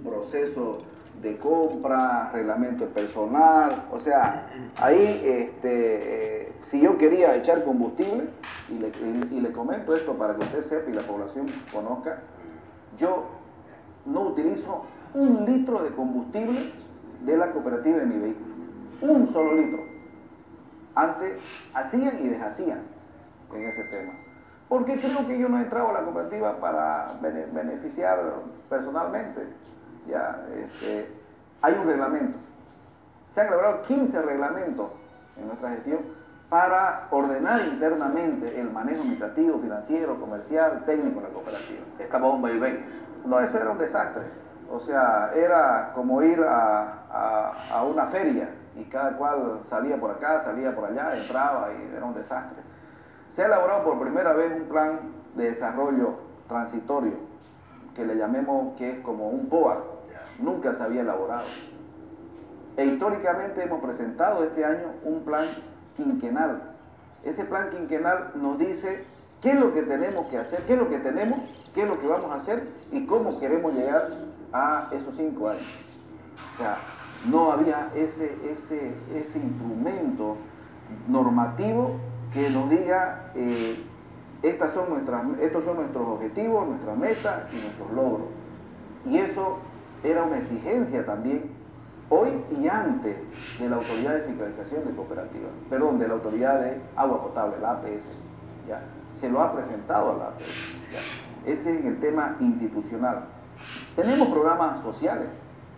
proceso de compra, reglamento personal, o sea, ahí este, eh, si yo quería echar combustible, y le, y le comento esto para que usted sepa y la población conozca, yo no utilizo un litro de combustible de la cooperativa de mi vehículo, un solo litro. Antes hacían y deshacían en ese tema. Porque creo que yo no he entrado a la cooperativa para beneficiar personalmente. Ya, este, hay un reglamento. Se han elaborado 15 reglamentos en nuestra gestión para ordenar internamente el manejo administrativo, financiero, comercial, técnico de la cooperativa. Estaba un vaivén. No, eso era un desastre. O sea, era como ir a, a, una feria y cada cual salía por acá, salía por allá, entraba y era un desastre. Se ha elaborado por primera vez un plan de desarrollo transitorio, que le llamemos que es como un POA. Nunca se había elaborado. E históricamente hemos presentado este año un plan quinquenal. Ese plan quinquenal nos dice qué es lo que tenemos que hacer, qué es lo que tenemos, qué es lo que vamos a hacer y cómo queremos llegar a esos cinco años. O sea, no había ese, ese, ese instrumento normativo que nos diga eh, estas son nuestras, estos son nuestros objetivos, nuestras metas y nuestros logros. Y eso era una exigencia también hoy y antes de la Autoridad de Fiscalización de Cooperativas, perdón, de la Autoridad de Agua Potable, la APS. ¿ya? Se lo ha presentado a la APS. Ese es el tema institucional. Tenemos programas sociales,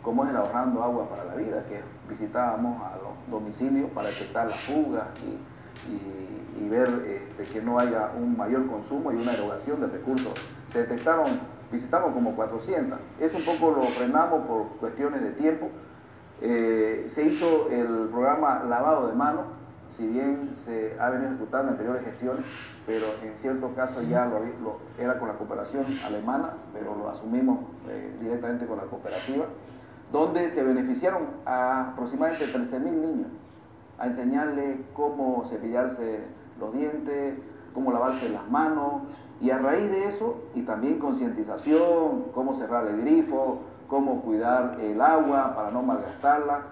como es el Ahorrando Agua para la Vida, que visitábamos a los domicilios para detectar las fugas y, ver este, que no haya un mayor consumo y una erogación de recursos. Se detectaron, visitamos como 400. Eso un poco lo frenamos por cuestiones de tiempo. Eh, se hizo el programa Lavado de Manos, si bien se ha venido ejecutando anteriores gestiones, pero en cierto caso ya lo, era con la cooperación alemana, pero lo asumimos eh, directamente con la cooperativa, donde se beneficiaron a aproximadamente 13.000 niños a enseñarles cómo cepillarse los dientes, cómo lavarse las manos, y a raíz de eso, y también concientización, cómo cerrar el grifo, cómo cuidar el agua para no malgastarla,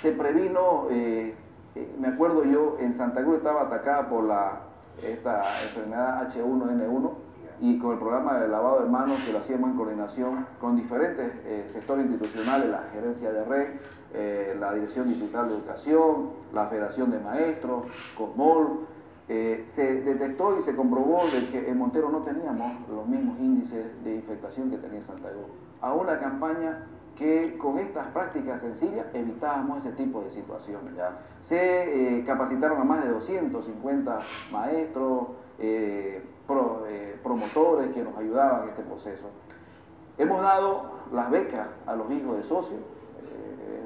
se previno... Eh, eh, me acuerdo yo, en Santa Cruz estaba atacada por la, esta enfermedad H1N1 y con el programa de lavado de manos que lo hacíamos en coordinación con diferentes eh, sectores institucionales, la gerencia de red, la Dirección Digital de Educación, la Federación de Maestros, COSMOL, se detectó y se comprobó de que en Montero no teníamos los mismos índices de infectación que tenía Santa Cruz. A una campaña que con estas prácticas sencillas evitábamos ese tipo de situaciones. Se eh, capacitaron a más de 250 maestros, eh, eh, promotores que nos ayudaban en este proceso. Hemos dado las becas a los hijos de socios,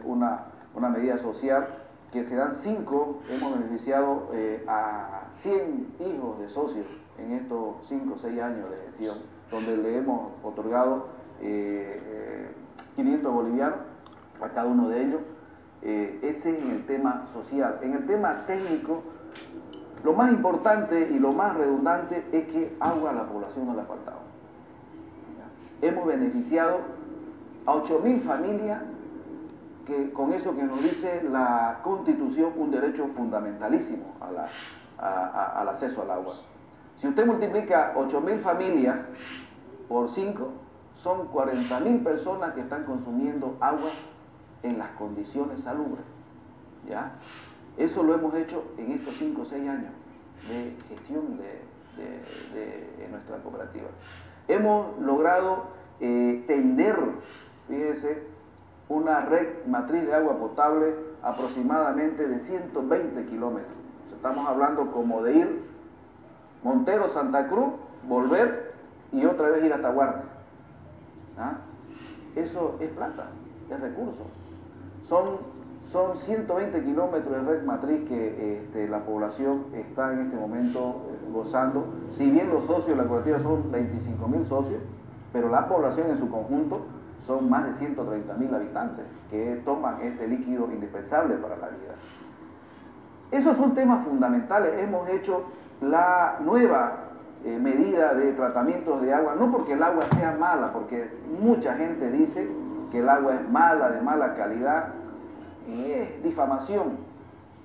una, medida social que se dan cinco, hemos beneficiado a 100 hijos de socios en estos 5 o 6 años de gestión, donde le hemos otorgado 500 bolivianos a cada uno de ellos. Eh, ese es en el tema social. En el tema técnico, lo más importante y lo más redundante es que agua a la población no le ha faltado. Hemos beneficiado a 8.000 familias que con eso que nos dice la Constitución, un derecho fundamentalísimo al acceso al agua. Si usted multiplica 8.000 familias por 5, son 40.000 personas que están consumiendo agua en las condiciones salubres. ¿ya? Eso lo hemos hecho en estos 5 o 6 años de gestión de, nuestra cooperativa. Hemos logrado eh, tender, fíjese, una red matriz de agua potable aproximadamente de 120 kilómetros. Estamos hablando como de ir Montero, Santa Cruz, volver y otra vez ir a Tahuarte. ¿Ah? Eso es plata, es recurso. Son, son 120 kilómetros de red matriz que este, la población está en este momento eh, gozando. Si bien los socios de la cooperativa son 25 mil socios, pero la población en su conjunto son más de 130 mil habitantes que toman este líquido indispensable para la vida. Esos son temas fundamentales. Hemos hecho la nueva eh, medida de tratamientos de agua, no porque el agua sea mala, porque mucha gente dice que el agua es mala, de mala calidad, y es difamación.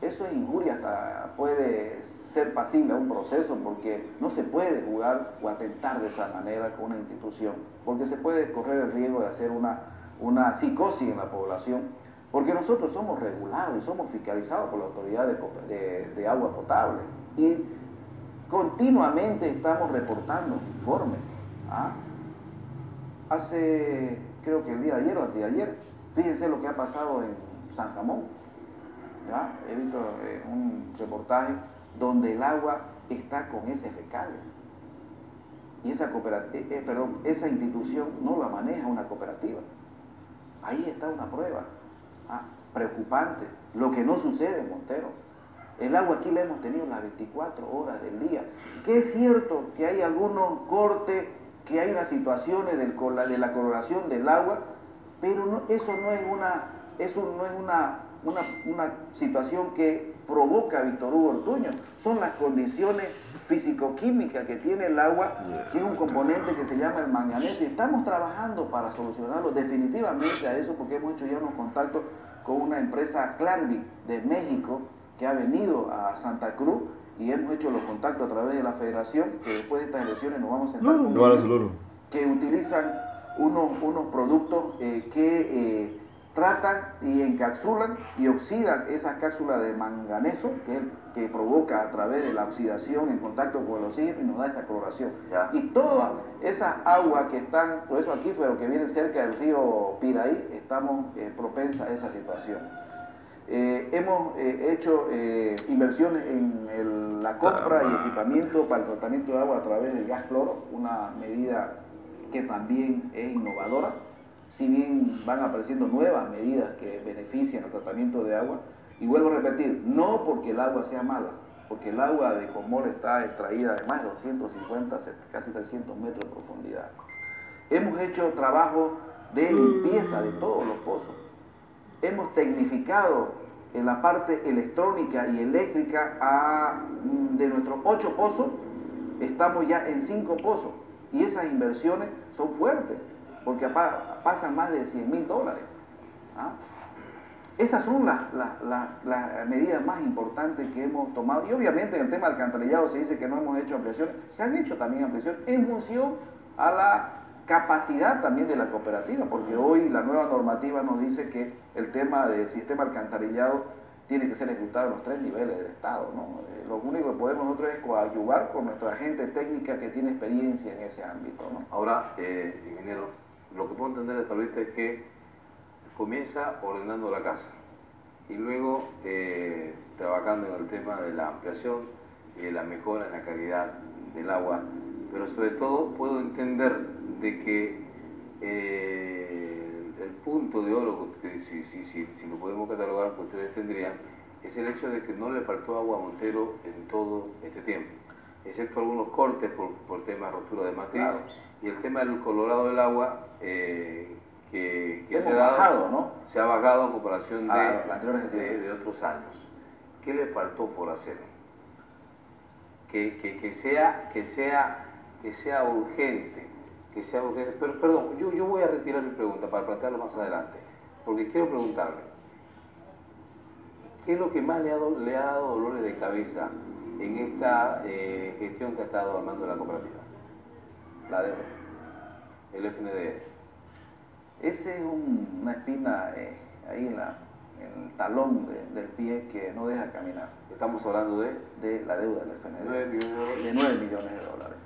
Eso es injuria, hasta puede ser pasible a un proceso porque no se puede jugar o atentar de esa manera con una institución, porque se puede correr el riesgo de hacer una, una psicosis en la población, porque nosotros somos regulados y somos fiscalizados por la autoridad de, agua potable y continuamente estamos reportando informes. ¿ah? Hace, creo que el día de ayer o antes de ayer, fíjense lo que ha pasado en San Ramón. He visto eh, un reportaje donde el agua está con ese fecal. Y esa, cooperativa, eh, perdón, esa institución no la maneja una cooperativa. Ahí está una prueba ah, preocupante, lo que no sucede en Montero. El agua aquí la hemos tenido las 24 horas del día. Que es cierto que hay algunos cortes, que hay unas situaciones de la coloración del agua, pero eso no es una, eso no es una una, situación que provoca Víctor Hugo Ortuño. Son las condiciones físico-químicas que tiene el agua, que es un componente que se llama el manganeso. Y estamos trabajando para solucionarlo definitivamente a eso, porque hemos hecho ya unos contactos con una empresa Clarvic de México que ha venido a Santa Cruz y hemos hecho los contactos a través de la federación, que después de estas elecciones nos vamos a sentar con que utilizan unos, unos productos eh, que... Eh, tratan y encapsulan y oxidan esas cápsulas de manganeso que, que provoca a través de la oxidación en contacto con el oxígeno y nos da esa coloración. Y todas esas aguas que están, por eso aquí fue lo que viene cerca del río Piraí, estamos eh, propensas a esa situación. Eh, hemos eh, hecho inversiones en la compra y equipamiento para el tratamiento de agua a través del gas cloro, una medida que también es innovadora si bien van apareciendo nuevas medidas que benefician el tratamiento de agua, y vuelvo a repetir, no porque el agua sea mala, porque el agua de Comor está extraída de más de 250, casi 300 metros de profundidad. Hemos hecho trabajo de limpieza de todos los pozos. Hemos tecnificado en la parte electrónica y eléctrica a, mm, de nuestros ocho pozos, estamos ya en cinco pozos y esas inversiones son fuertes porque pasan más de 100 mil dólares. ¿ah? Esas son las, medidas más importantes que hemos tomado. Y obviamente en el tema alcantarillado se dice que no hemos hecho ampliaciones. Se han hecho también ampliaciones en función a la capacidad también de la cooperativa, porque hoy la nueva normativa nos dice que el tema del sistema alcantarillado tiene que ser ejecutado en los tres niveles del Estado. Eh, lo único que podemos nosotros es coadyuvar con nuestra gente técnica que tiene experiencia en ese ámbito. Ahora, eh, ingeniero, lo que puedo entender de Pablita es que comienza ordenando la casa y luego eh, trabajando en el tema de la ampliación de la mejora en la calidad del agua, pero sobre todo puedo entender de que eh, el punto de oro, que si, si, si, lo podemos catalogar que ustedes tendrían, es el hecho de que no le faltó agua a Montero en todo este tiempo, excepto algunos cortes por, por temas de rotura de matriz y el tema del colorado del agua eh, que, se, ha bajado, ¿no? se ha bajado en comparación de, de, otros años. ¿Qué le faltó por hacer? Que, que, sea, que, sea, que sea urgente, que sea urgente. Pero, perdón, yo, yo voy a retirar mi pregunta para plantearlo más adelante, porque quiero preguntarle, ¿qué es lo que más le ha, le ha dado dolores de cabeza en esta eh, gestión que ha estado armando la cooperativa? La deuda. El FND. Ese es una espina eh, ahí en, la, el talón del pie que no deja caminar. Estamos hablando de... De la deuda del FND. 9 millones de. De 9 millones de dólares.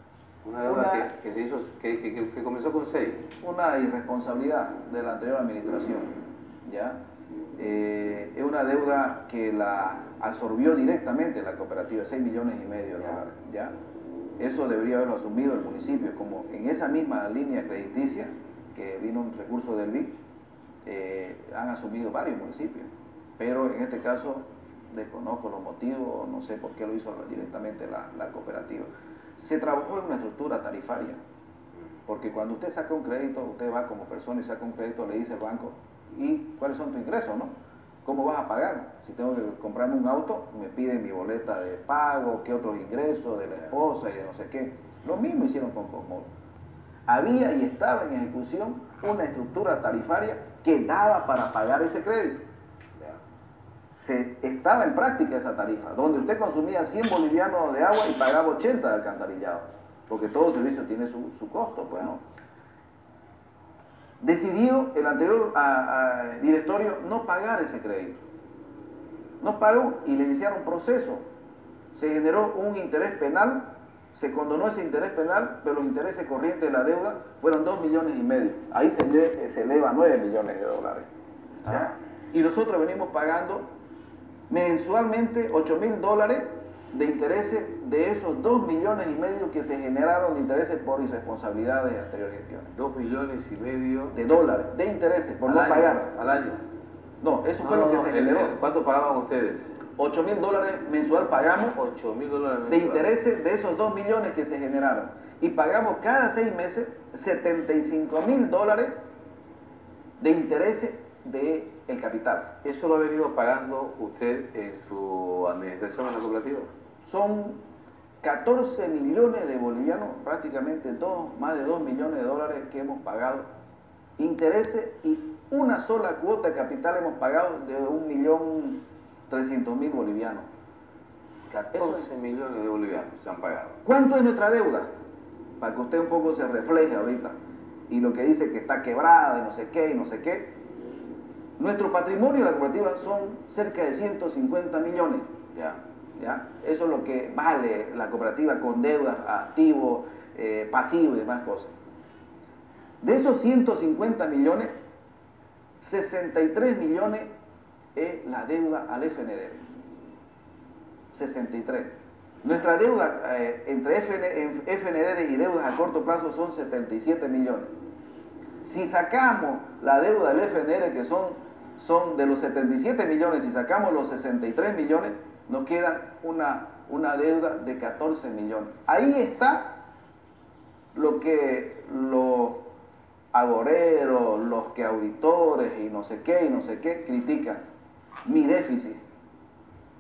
Una deuda que, se hizo, que, que, comenzó con 6. Una irresponsabilidad de la anterior administración. ¿ya? Eh, es una deuda que la absorbió directamente la cooperativa, 6 millones y medio de dólares. ¿ya? Eso debería haberlo asumido el municipio, como en esa misma línea crediticia que vino un recurso del BIC, eh, han asumido varios municipios. Pero en este caso desconozco los motivos, no sé por qué lo hizo directamente la, cooperativa. Se trabajó en una estructura tarifaria, porque cuando usted saca un crédito, usted va como persona y saca un crédito, le dice al banco, ¿y cuáles son tus ingresos? No? ¿Cómo vas a pagar? Si tengo que comprarme un auto, me piden mi boleta de pago, qué otros ingresos de la esposa y de no sé qué. Lo mismo hicieron con Cosmol. Había y estaba en ejecución una estructura tarifaria que daba para pagar ese crédito. Se, estaba en práctica esa tarifa, donde usted consumía 100 bolivianos de agua y pagaba 80 de alcantarillado, porque todo servicio tiene su, costo, pues no. Decidió el anterior directorio no pagar ese crédito. No pagó y le iniciaron un proceso. Se generó un interés penal se condonó ese interés penal, pero los intereses corrientes de la deuda fueron 2 millones y medio. Ahí se, eleva 9 millones de dólares. Y nosotros venimos pagando mensualmente 8 mil dólares de intereses de esos 2 millones y medio que se generaron de intereses por irresponsabilidades de anteriores gestiones. 2 millones y medio de dólares de intereses por no pagar. Al año. No, eso fue lo que se generó. ¿Cuánto pagaban ustedes? 8 mil dólares mensual pagamos 8 mil dólares de intereses de esos 2 millones que se generaron. Y pagamos cada 6 meses 75 mil dólares de intereses del el capital. ¿Eso lo ha venido pagando usted en su administración en la cooperativa? Son 14 millones de bolivianos, prácticamente dos, más de 2 millones de dólares que hemos pagado intereses y una sola cuota de capital hemos pagado de un millón 300 mil bolivianos. 14 millones de bolivianos se han pagado. ¿Cuánto es nuestra deuda? Para que usted un poco se refleje ahorita. Y lo que dice que está quebrada y no sé qué y no sé qué. Nuestro patrimonio de la cooperativa son cerca de 150 millones. ¿ya? Eso es lo que vale la cooperativa con deudas, activos, eh, pasivos y demás cosas. De esos 150 millones, 63 millones es la deuda al FND. 63. Nuestra deuda eh, entre FN, y deudas a corto plazo son 77 millones. Si sacamos la deuda del FNR, que son, son de los 77 millones, si sacamos los 63 millones, nos queda una, una deuda de 14 millones. Ahí está lo que los agoreros, los que auditores y no sé qué y no sé qué critican mi déficit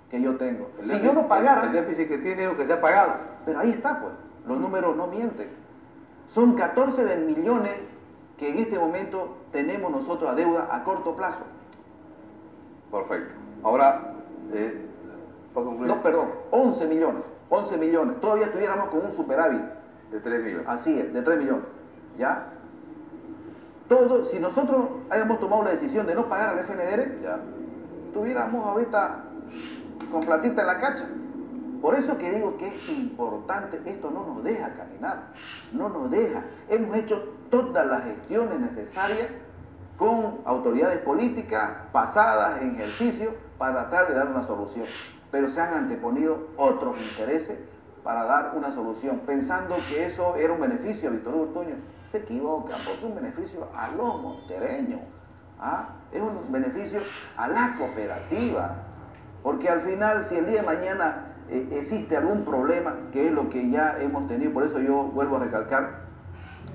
que yo tengo. si yo no pagara... El déficit que tiene lo que se ha pagado. Pero ahí está, pues. Los números no mienten. Son 14 de millones que en este momento tenemos nosotros a deuda a corto plazo. Perfecto. Ahora, eh, No, perdón, 11 millones. 11 millones. Todavía estuviéramos con un superávit. De 3 millones. Así es, de 3 millones. ¿Ya? Todo, si nosotros hayamos tomado la decisión de no pagar al FNDR, ya tuviéramos ahorita con platita en la cacha. Por eso que digo que es importante, esto no nos deja caminar, no nos deja. Hemos hecho todas las gestiones necesarias con autoridades políticas pasadas en ejercicio para tratar de dar una solución. Pero se han anteponido otros intereses para dar una solución, pensando que eso era un beneficio a Víctor Hugo Se equivocan, porque es un beneficio a los montereños. ¿ah? es un beneficio a la cooperativa. Porque al final, si el día de mañana eh, existe algún problema, que es lo que ya hemos tenido, por eso yo vuelvo a recalcar,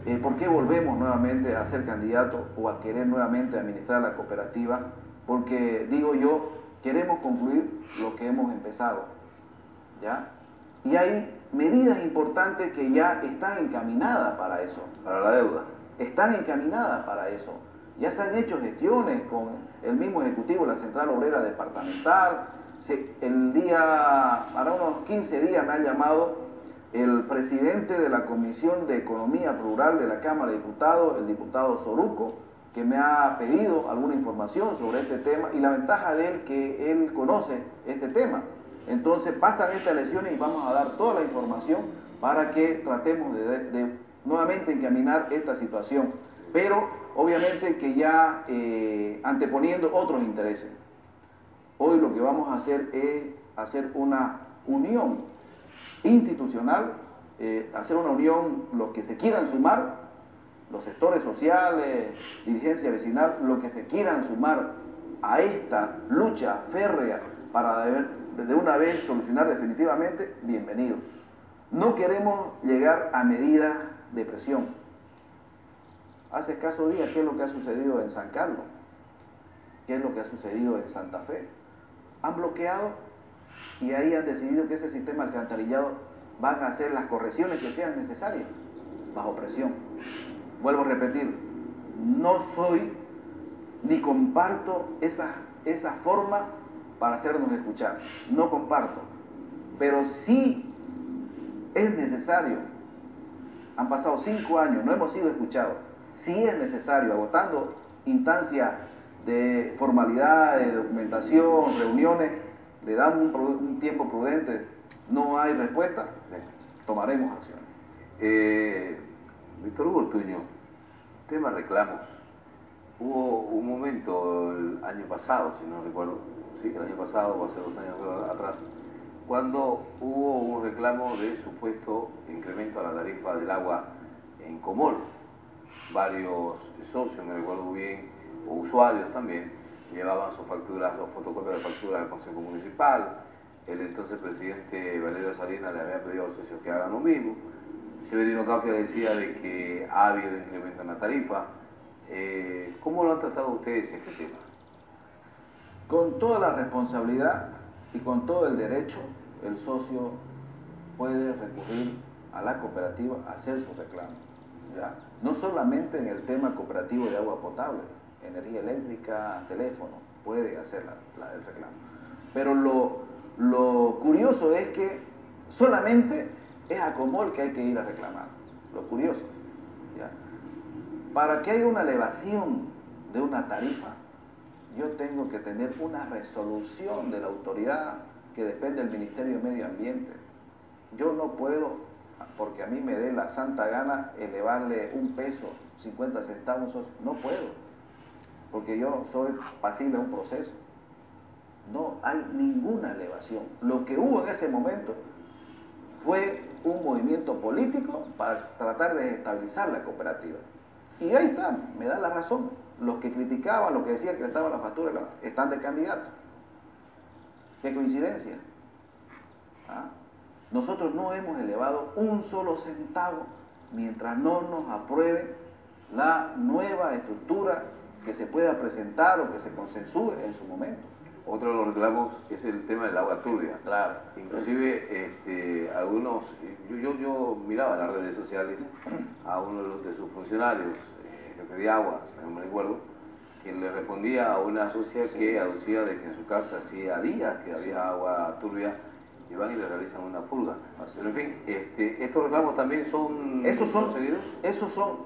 eh, ¿por qué volvemos nuevamente a ser candidatos o a querer nuevamente administrar la cooperativa? Porque digo yo, queremos concluir lo que hemos empezado. ¿ya? Y hay medidas importantes que ya están encaminadas para eso. Para la deuda. Están encaminadas para eso. Ya se han hecho gestiones con el mismo ejecutivo la Central Obrera Departamental. el día, ahora unos 15 días me ha llamado el presidente de la Comisión de Economía Rural de la Cámara de Diputados, el diputado Soruco, que me ha pedido alguna información sobre este tema y la ventaja de él que él conoce este tema. Entonces pasan estas elecciones y vamos a dar toda la información para que tratemos de nuevamente encaminar esta situación pero obviamente que ya eh, anteponiendo otros intereses. Hoy lo que vamos a hacer es hacer una unión institucional, eh, hacer una unión, los que se quieran sumar, los sectores sociales, dirigencia vecinal, los que se quieran sumar a esta lucha férrea para de una vez solucionar definitivamente, bienvenido. No queremos llegar a medidas de presión hace escasos días qué es lo que ha sucedido en San Carlos, qué es lo que ha sucedido en Santa Fe. Han bloqueado y ahí han decidido que ese sistema alcantarillado van a hacer las correcciones que sean necesarias bajo presión. Vuelvo a repetir, no soy ni comparto esa, esa forma para hacernos escuchar. No comparto. Pero sí es necesario. Han pasado cinco años, no hemos sido escuchados. Sí es necesario, agotando instancias de formalidad, de documentación, reuniones, le damos un, tiempo prudente, no hay respuesta, tomaremos acción. Eh, Víctor Hugo tema reclamos. Hubo un momento el año pasado, si no recuerdo, sí, el año pasado o hace dos años atrás, cuando hubo un reclamo de supuesto incremento a la tarifa del agua en Comol. Varios socios, me recuerdo bien, o usuarios también, llevaban sus facturas o fotocopias de facturas al Consejo Municipal. El entonces presidente Valerio Salinas le había pedido a los socios que hagan lo mismo. Severino Cafia decía de que ha habido incremento en la tarifa. Eh, ¿Cómo lo han tratado ustedes este tema? Con toda la responsabilidad y con todo el derecho, el socio puede recurrir a la cooperativa a hacer su reclamo. No solamente en el tema cooperativo de agua potable, energía eléctrica, teléfono, puede hacer el reclamo. Pero lo, lo curioso es que solamente es a Comol que hay que ir a reclamar. Lo curioso. Para que haya una elevación de una tarifa, yo tengo que tener una resolución de la autoridad que depende del Ministerio de Medio Ambiente. Yo no puedo, porque a mí me dé la santa gana, elevarle un peso, 50 centavos, no puedo porque yo soy pasible a un proceso. No hay ninguna elevación. Lo que hubo en ese momento fue un movimiento político para tratar de estabilizar la cooperativa. Y ahí está, me da la razón. Los que criticaban, los que decían que estaban la factura, están de candidato. Qué coincidencia. ¿Ah? Nosotros no hemos elevado un solo centavo mientras no nos apruebe la nueva estructura que se pueda presentar o que se consensúe en su momento. Otro de los reclamos es el tema del agua turbia. Claro. Inclusive este, algunos, yo, yo, miraba en las redes sociales a uno de, sus funcionarios, eh, jefe de aguas, no me recuerdo, quien le respondía a una socia que aducía de que en su casa hacía días que había agua turbia y van y le realizan una pulga. Pero en fin, este, estos reclamos también son, ¿Esos son, seguidos. Esos son,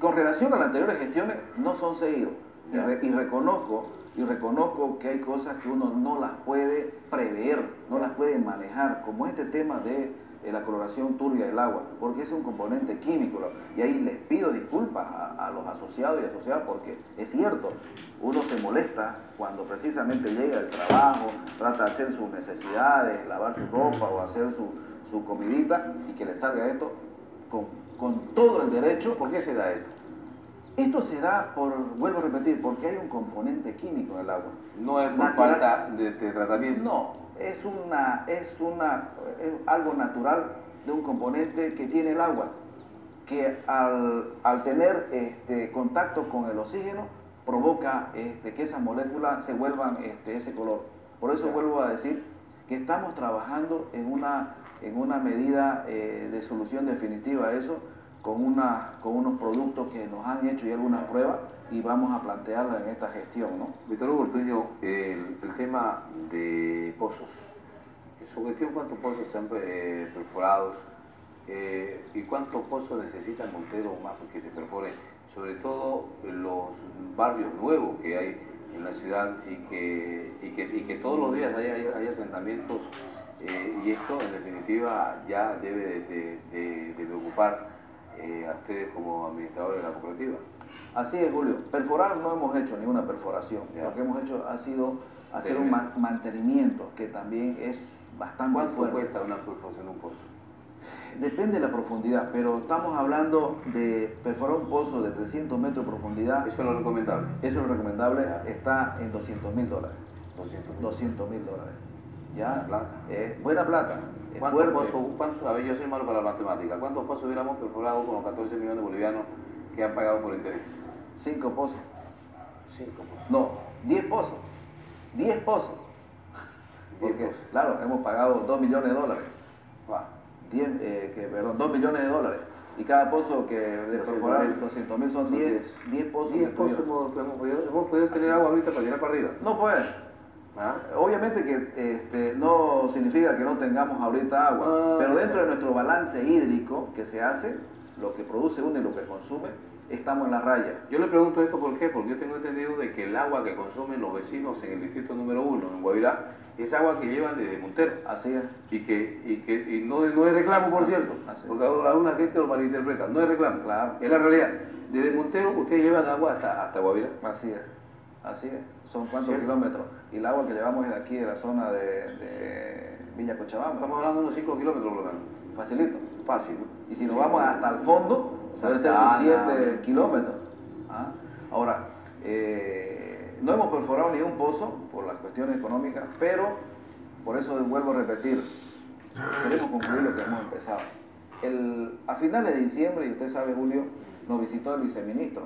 con relación a las anteriores gestiones, no son seguidos. Y, reconozco, y reconozco que hay cosas que uno no las puede prever, no las puede manejar, como este tema de eh, la coloración turbia del agua, porque es un componente químico. Y ahí les pido disculpas a, los asociados y asociadas porque es cierto, uno se molesta cuando precisamente llega del trabajo, trata de hacer sus necesidades, lavar su ropa o hacer su, su comidita y que le salga esto con, con todo el derecho. ¿Por qué se da esto? Esto se da por, vuelvo a repetir, porque hay un componente químico en el agua. No es por falta de, tratamiento. No, es una, es una, algo natural de un componente que tiene el agua, que al, tener este, contacto con el oxígeno provoca este, que esas moléculas se vuelvan este, ese color. Por eso vuelvo a decir que estamos trabajando en una, en una medida eh, de solución definitiva a eso, con, una, con unos productos que nos han hecho y algunas pruebas y vamos a plantearla en esta gestión. ¿no? Víctor Hugo el, tema de pozos. En su gestión, ¿cuántos pozos se eh, perforados eh, y cuántos pozos necesita Montero más que se perforen? Sobre todo los barrios nuevos que hay en la ciudad y que, y que, todos los días hay, asentamientos eh, y esto en definitiva ya debe de preocupar eh, a ustedes como administradores de la cooperativa. Así es, Julio. Perforar no hemos hecho ninguna perforación. Lo que hemos hecho ha sido hacer un mantenimiento, que también es bastante ¿Cuánto cuesta una perforación de un pozo? Depende de la profundidad, pero estamos hablando de perforar un pozo de 300 metros de profundidad. ¿Eso es lo recomendable? Eso es lo recomendable. Está en 200 mil dólares. 200 mil dólares. ¿Ya? Plata. Buena plata. ¿Cuántos pozos, a ver, yo soy malo para la matemática, ¿cuántos pozos hubiéramos perforado con los 14 millones de bolivianos que han pagado por interés? Cinco pozos. Cinco pozos. No, diez pozos. Diez pozos. Porque, claro, hemos pagado dos millones de dólares. Diez, eh, que, perdón, dos millones de dólares. Y cada pozo que de perforar 200 mil son 10, 10 pozos. 10 pozos hemos, hemos, podido tener agua ahorita para tirar para arriba. No puede. ¿Ah? Obviamente que este, no significa que no tengamos ahorita agua, ah. pero dentro de nuestro balance hídrico que se hace, lo que produce uno y lo que consume, estamos en la raya. Yo le pregunto esto por qué, porque yo tengo entendido de que el agua que consumen los vecinos en el distrito número uno, en Guavirá, es agua que llevan desde Montero. Así es. Y que, y que y no, no es reclamo, por cierto, porque alguna gente lo malinterpreta, no es reclamo, claro. es la realidad. Desde Montero ustedes llevan agua hasta, hasta Guavirá. Así es, así es. Son cuántos kilómetros. Y el agua que llevamos es de aquí, de la zona de, Villa Cochabamba. Estamos hablando de unos 5 kilómetros lo menos. Facilito. Fácil. Y si nos vamos hasta el fondo, Puede ser sus 7 kilómetros. ¿ah? Ahora, eh, no hemos perforado ni un pozo por las cuestiones económicas, pero por eso vuelvo a repetir, queremos concluir lo que hemos empezado. El, a finales de diciembre, y usted sabe, Julio, nos visitó el viceministro.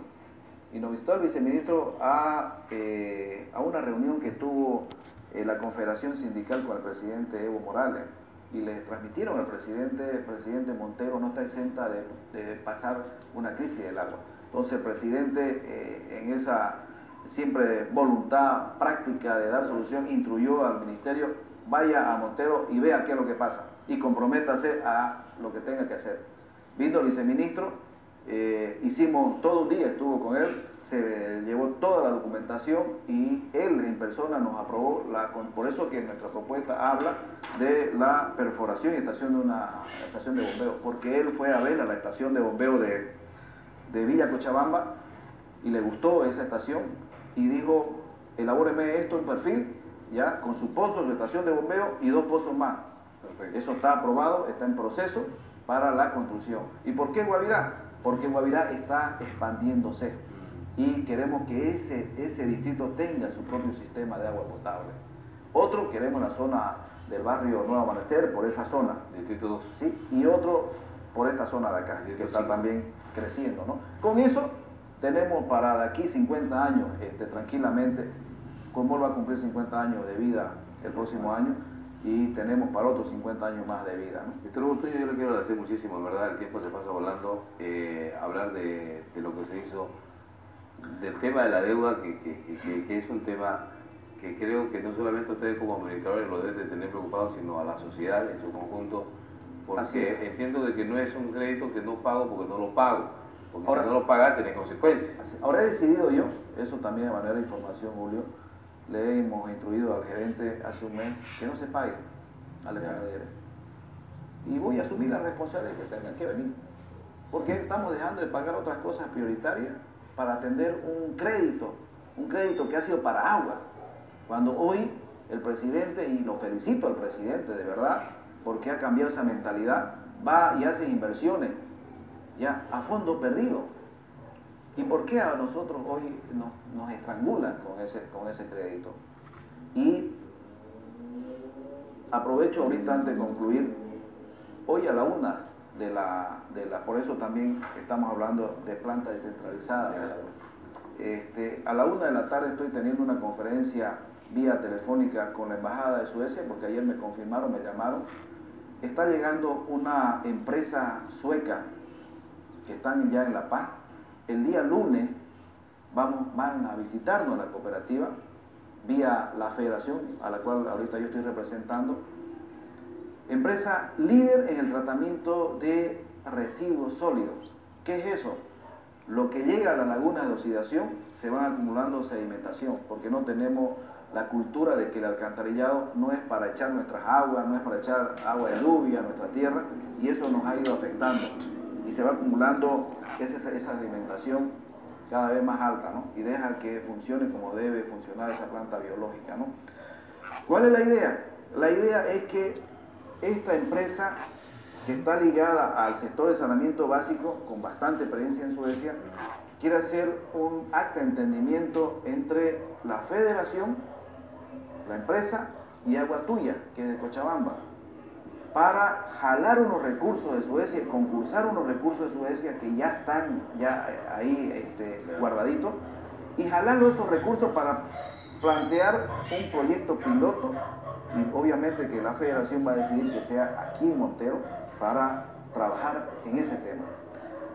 Y nos visitó el viceministro a, eh, a una reunión que tuvo eh, la Confederación Sindical con el presidente Evo Morales y le transmitieron al presidente, el presidente Montero no está exenta de, pasar una crisis del agua. Entonces el presidente eh, en esa siempre voluntad práctica de dar solución instruyó al ministerio, vaya a Montero y vea qué es lo que pasa y comprométase a lo que tenga que hacer. Vino el viceministro, eh, hicimos todo un día, estuvo con él, se llevó toda la documentación y él en persona nos aprobó, la, por eso que nuestra propuesta habla de la perforación y estación de una estación de bombeo, porque él fue a ver a la estación de bombeo de, de Villa Cochabamba y le gustó esa estación y dijo, elabóreme esto en perfil, ya con su pozo, su estación de bombeo y dos pozos más. Eso está aprobado, está en proceso para la construcción. ¿Y por qué Guavirá? Porque Guavirá está expandiéndose y queremos que ese, ese distrito tenga su propio sistema de agua potable. Otro, queremos la zona del barrio Nuevo Amanecer, por esa zona. Distrito 2. Sí, y otro por esta zona de acá, que está también creciendo. ¿no? Con eso tenemos para de aquí 50 años, este, tranquilamente, como va a cumplir 50 años de vida el próximo año, y tenemos para otros 50 años más de vida. ¿no? Víctor yo le quiero agradecer muchísimo, verdad, el tiempo se pasa volando, eh, hablar de, de lo que se hizo del tema de la deuda, que, es un tema que creo que no solamente ustedes como administradores lo deben de tener preocupados, sino a la sociedad en su conjunto, porque entiendo de que no es un crédito que no pago porque no lo pago, porque Ahora, si no lo pagas tiene consecuencias. Ahora he decidido yo, eso también de manera de información, Julio, le hemos instruido al gerente hace un mes que no se pague al extranjero. Y voy a asumir la responsabilidad que tengan que venir, porque estamos dejando de pagar otras cosas prioritarias para atender un crédito, un crédito que ha sido para agua. Cuando hoy el presidente, y lo felicito al presidente de verdad, porque ha cambiado esa mentalidad, va y hace inversiones ya a fondo perdido. ¿Y por qué a nosotros hoy nos, estrangulan con ese, con ese crédito? Y aprovecho ahorita antes de concluir, hoy a la una de la, de la, por eso también estamos hablando de planta descentralizada. Este, a la una de la tarde estoy teniendo una conferencia vía telefónica con la Embajada de Suecia, porque ayer me confirmaron, me llamaron. Está llegando una empresa sueca que están ya en La Paz. El día lunes vamos, van a visitarnos la cooperativa vía la federación a la cual ahorita yo estoy representando Empresa líder en el tratamiento de residuos sólidos. ¿Qué es eso? Lo que llega a la laguna de oxidación se van acumulando sedimentación, porque no tenemos la cultura de que el alcantarillado no es para echar nuestras aguas, no es para echar agua de lluvia a nuestra tierra, y eso nos ha ido afectando. Y se va acumulando esa, sedimentación cada vez más alta, ¿no? Y deja que funcione como debe funcionar esa planta biológica, ¿no? ¿Cuál es la idea? La idea es que esta empresa que está ligada al sector de saneamiento básico, con bastante experiencia en Suecia, quiere hacer un acta de entendimiento entre la federación, la empresa y Agua Tuya, que es de Cochabamba, para jalar unos recursos de Suecia, concursar unos recursos de Suecia que ya están ya ahí este, guardaditos, y jalar esos recursos para plantear un proyecto piloto y obviamente que la federación va a decidir que sea aquí en Montero para trabajar en ese tema.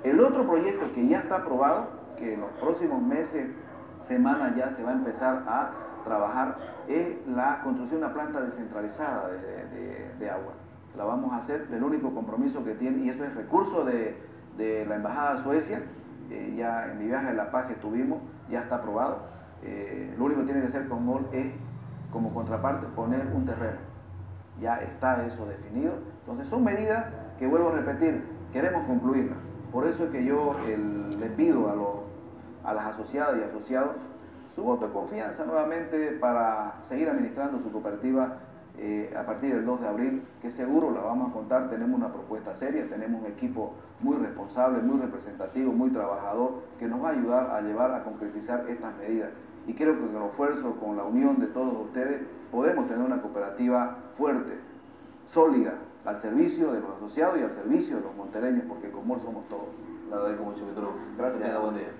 El otro proyecto que ya está aprobado, que en los próximos meses, semanas ya se va a empezar a trabajar, es la construcción de una planta descentralizada de, agua. La vamos a hacer, el único compromiso que tiene, y eso es recurso de, la Embajada de Suecia, eh, ya en mi viaje a La Paz que tuvimos, ya está aprobado. Eh, lo único que tiene que hacer con MOL es, como contraparte, poner un terreno. Ya está eso definido. Entonces son medidas que vuelvo a repetir, queremos concluirlas. Por eso es que yo le pido a, a las asociadas y asociados su voto de confianza nuevamente para seguir administrando su cooperativa eh, a partir del 2 de abril, que seguro la vamos a contar, tenemos una propuesta seria, tenemos un equipo muy responsable, muy representativo, muy trabajador, que nos va a ayudar a llevar a concretizar estas medidas. Y creo que con el esfuerzo, con la unión de todos ustedes, podemos tener una cooperativa fuerte, sólida, al servicio de los asociados y al servicio de los montereños, porque como somos todos. Le agradezco mucho, Víctor. Gracias. buen día.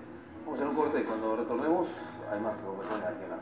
Vamos a hacer un corte y cuando retornemos hay más información aquí en la